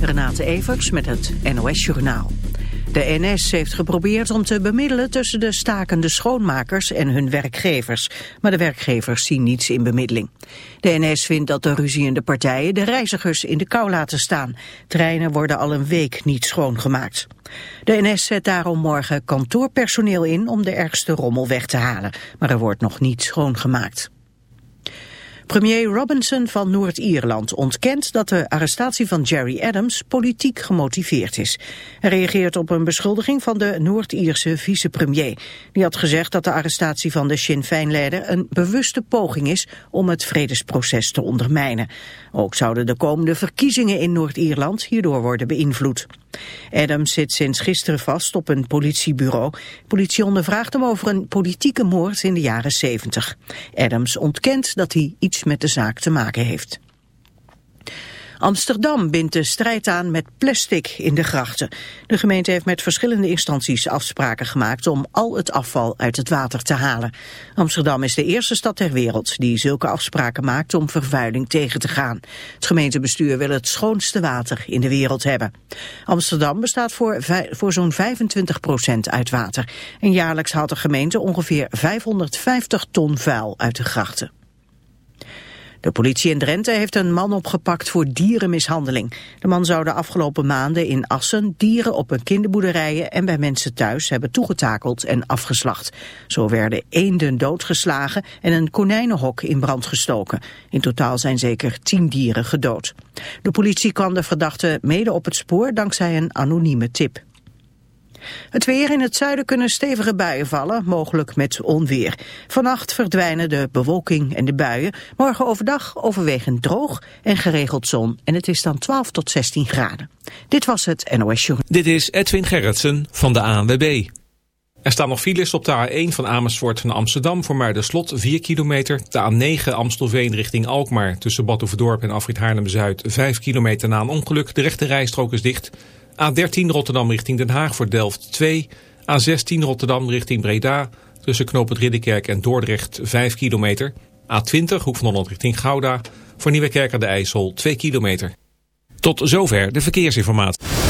Renate Everts met het NOS Journaal. De NS heeft geprobeerd om te bemiddelen tussen de stakende schoonmakers en hun werkgevers. Maar de werkgevers zien niets in bemiddeling. De NS vindt dat de ruziende partijen de reizigers in de kou laten staan. Treinen worden al een week niet schoongemaakt. De NS zet daarom morgen kantoorpersoneel in om de ergste rommel weg te halen. Maar er wordt nog niet schoongemaakt. Premier Robinson van Noord-Ierland ontkent dat de arrestatie van Jerry Adams politiek gemotiveerd is. Hij reageert op een beschuldiging van de Noord-Ierse vicepremier. Die had gezegd dat de arrestatie van de Sinn Féin-leider een bewuste poging is om het vredesproces te ondermijnen. Ook zouden de komende verkiezingen in Noord-Ierland hierdoor worden beïnvloed. Adams zit sinds gisteren vast op een politiebureau. Politie ondervraagt hem over een politieke moord in de jaren 70. Adams ontkent dat hij iets met de zaak te maken heeft. Amsterdam bindt de strijd aan met plastic in de grachten. De gemeente heeft met verschillende instanties afspraken gemaakt om al het afval uit het water te halen. Amsterdam is de eerste stad ter wereld die zulke afspraken maakt om vervuiling tegen te gaan. Het gemeentebestuur wil het schoonste water in de wereld hebben. Amsterdam bestaat voor, voor zo'n 25 procent uit water. En jaarlijks haalt de gemeente ongeveer 550 ton vuil uit de grachten. De politie in Drenthe heeft een man opgepakt voor dierenmishandeling. De man zou de afgelopen maanden in Assen dieren op een kinderboerderijen en bij mensen thuis hebben toegetakeld en afgeslacht. Zo werden eenden doodgeslagen en een konijnenhok in brand gestoken. In totaal zijn zeker tien dieren gedood. De politie kwam de verdachte mede op het spoor dankzij een anonieme tip. Het weer in het zuiden kunnen stevige buien vallen, mogelijk met onweer. Vannacht verdwijnen de bewolking en de buien. Morgen overdag overwegend droog en geregeld zon. En het is dan 12 tot 16 graden. Dit was het NOS Journal. Dit is Edwin Gerritsen van de ANWB. Er staan nog files op de A1 van Amersfoort naar Amsterdam voor Muiderslot 4 kilometer. De A9 Amstelveen richting Alkmaar tussen Badhoevedorp en Afrit Haarlem-Zuid 5 kilometer na een ongeluk. De rechte rijstrook is dicht. A13 Rotterdam richting Den Haag voor Delft 2. A16 Rotterdam richting Breda tussen Knoop het Ridderkerk en Dordrecht 5 kilometer. A20 Hoek van Holland richting Gouda voor Nieuwekerk aan de IJssel 2 kilometer. Tot zover de verkeersinformatie.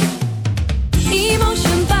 一梦寻芳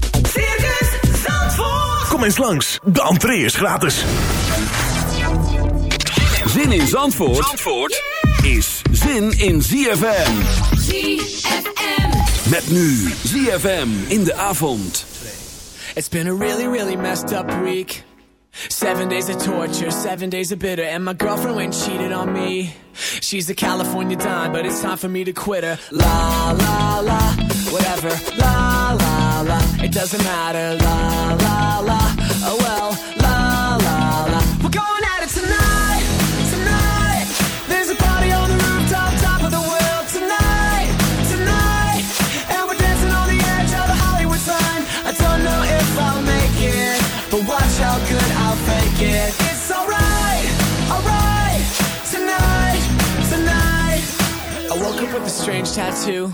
Kom eens langs, de entree is gratis. Zin in Zandvoort, Zandvoort yeah. is zin in ZFM. ZFM. Met nu ZFM in de avond. It's been a really, really messed up week. Seven days of torture, seven days of bitter, and my girlfriend went cheated on me. She's a California dime, but it's time for me to quit her. La, la, la, whatever. La, la. la. It doesn't matter, la la la. Oh well, la la la. We're going at it tonight, tonight. There's a party on the rooftop, top of the world tonight, tonight. And we're dancing on the edge of the Hollywood sign. I don't know if I'll make it, but watch how good I'll fake it. It's alright, alright, tonight, tonight. I woke up with a strange tattoo.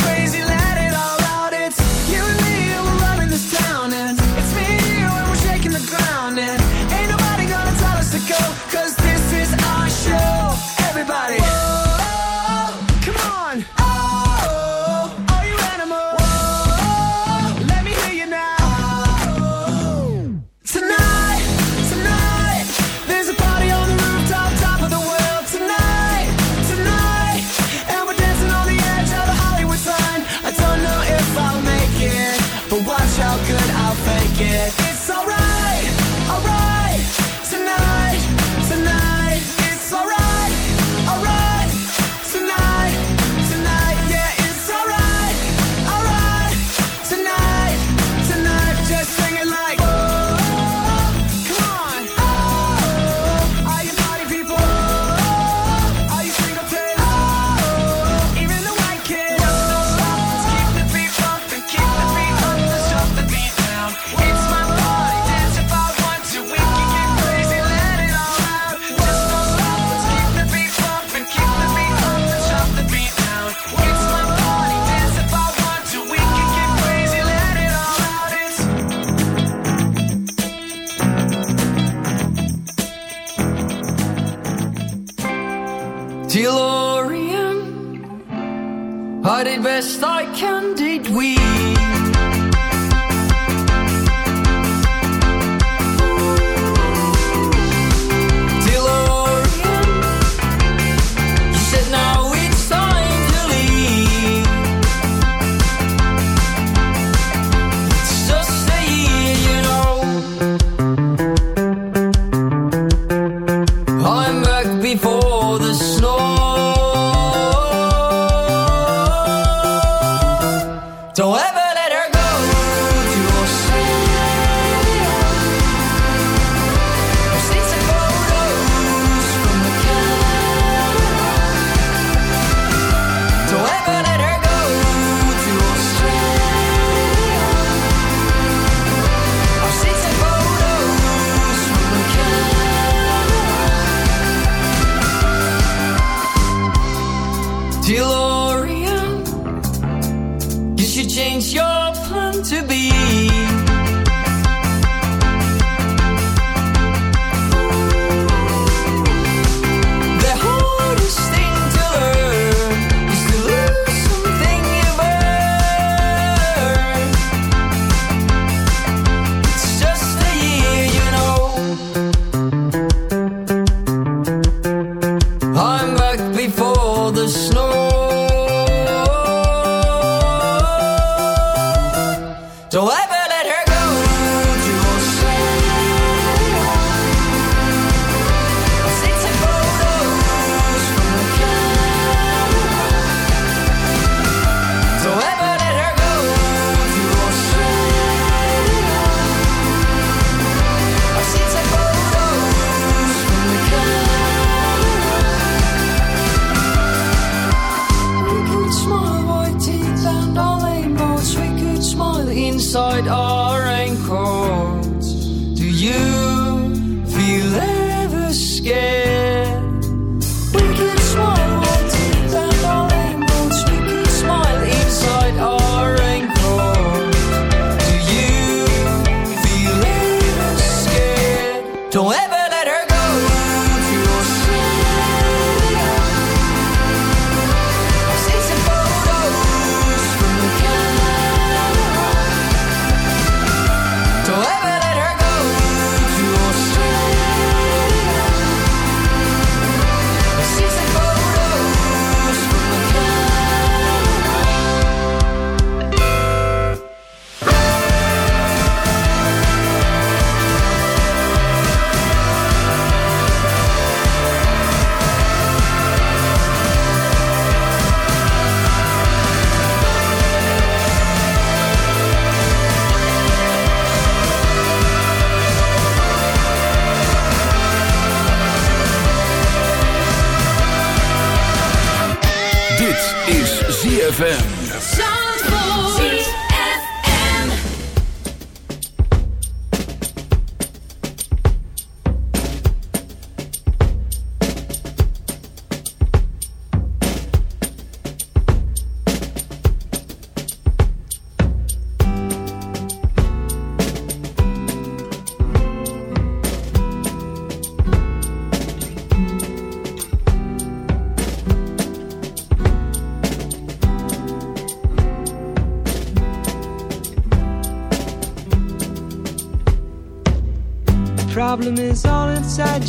ZFM.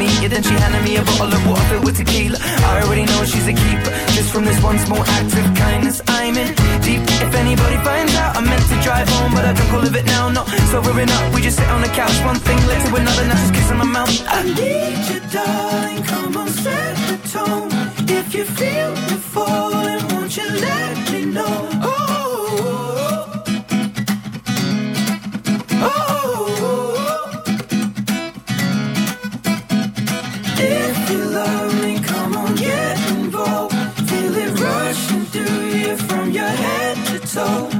me. Yeah, then she handed me a bottle of water filled with tequila. I already know she's a keeper. Just from this one small act of kindness, I'm in deep. If anybody finds out, I meant to drive home, but I can't call it now. No, sobering enough. we just sit on the couch. One thing led to another, now she's kissing my mouth. I, I need you, darling. Come on, set the tone. If you feel me falling, won't you let me know? Oh, Oh.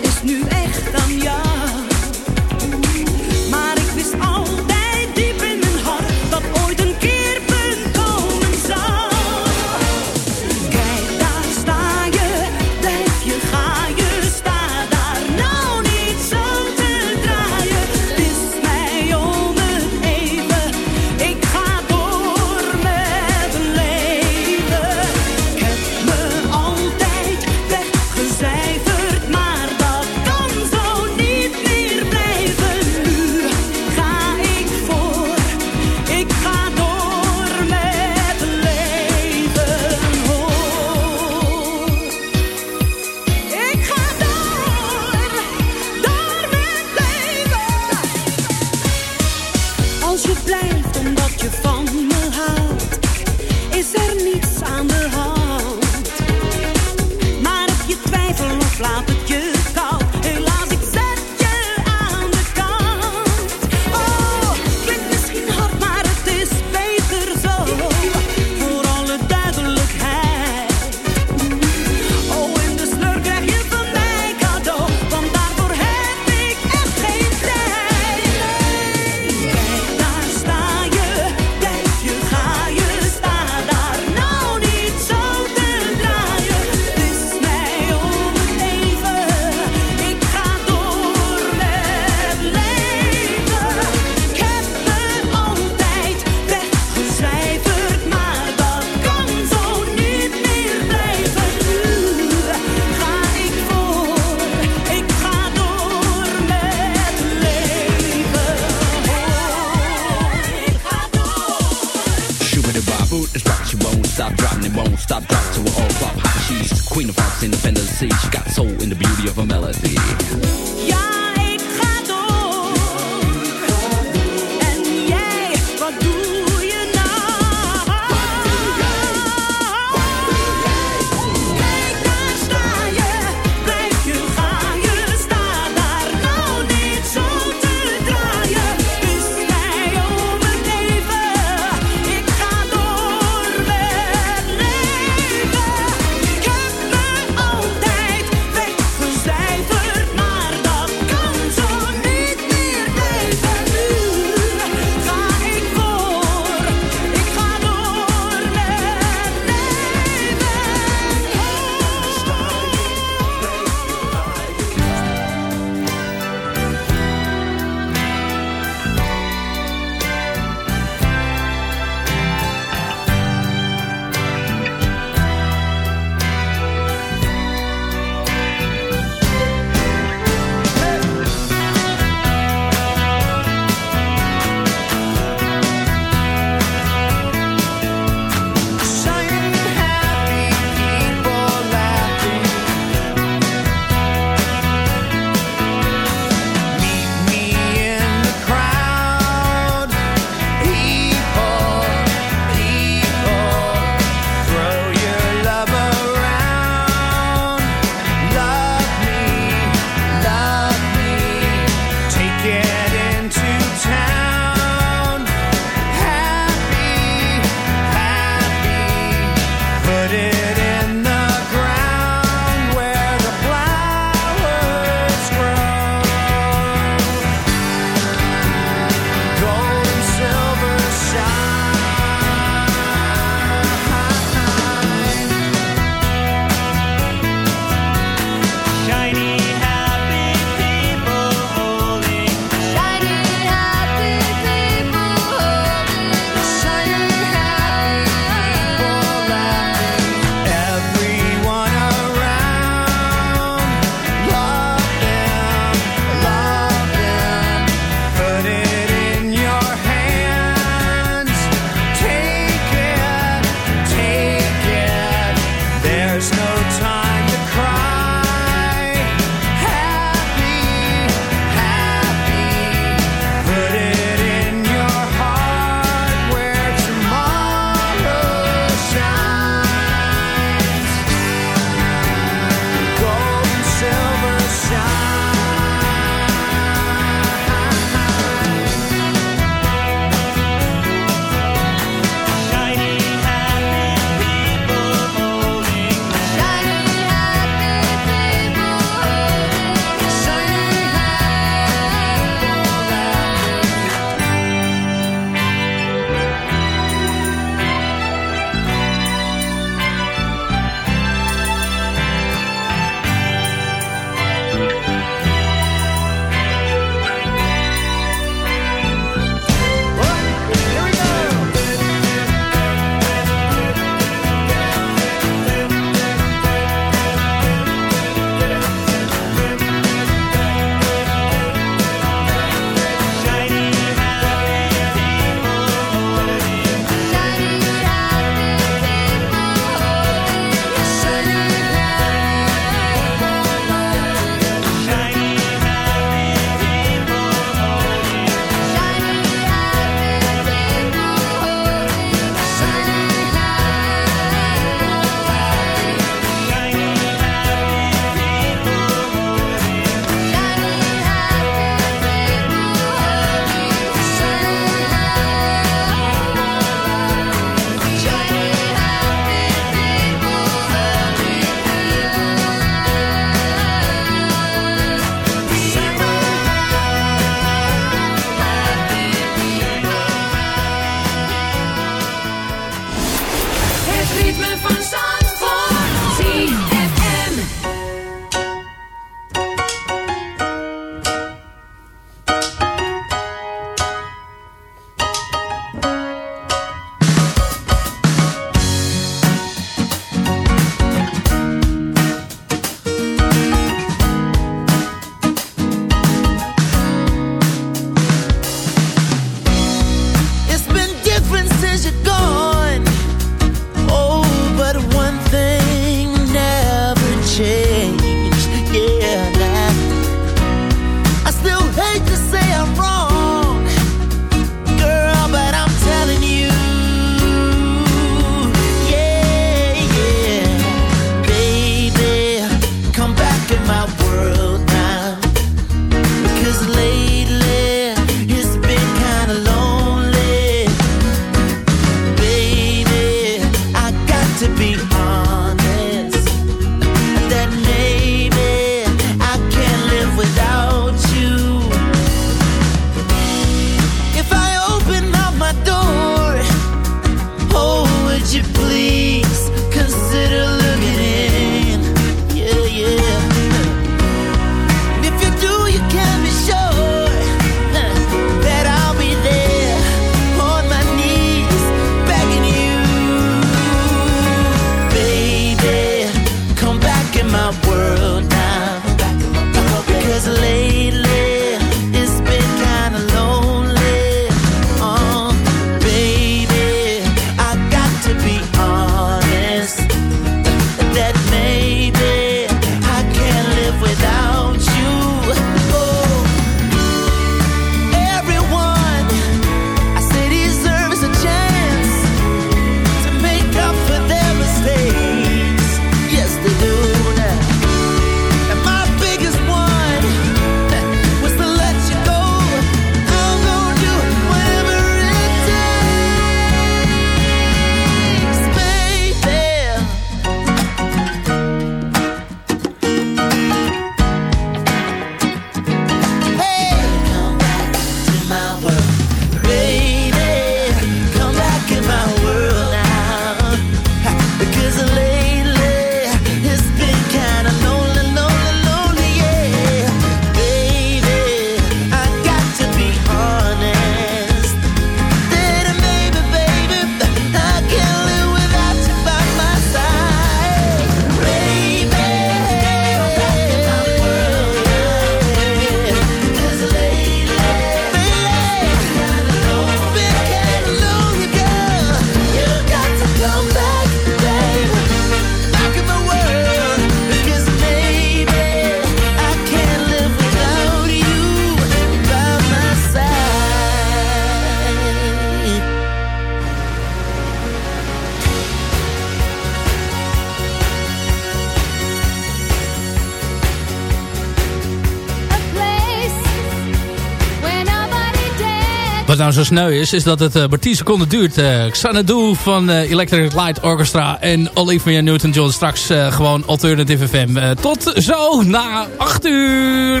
zo sneu is, is dat het uh, maar 10 seconden duurt. Uh, Xanadu van uh, Electric Light Orchestra en Olivia Newton-John straks uh, gewoon Alternative FM. Uh, tot zo na 8 uur.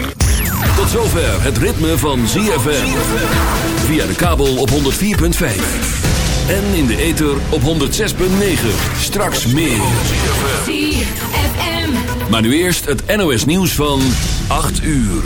Tot zover het ritme van ZFM. Via de kabel op 104.5. En in de ether op 106.9. Straks meer. ZFM. Maar nu eerst het NOS nieuws van 8 uur.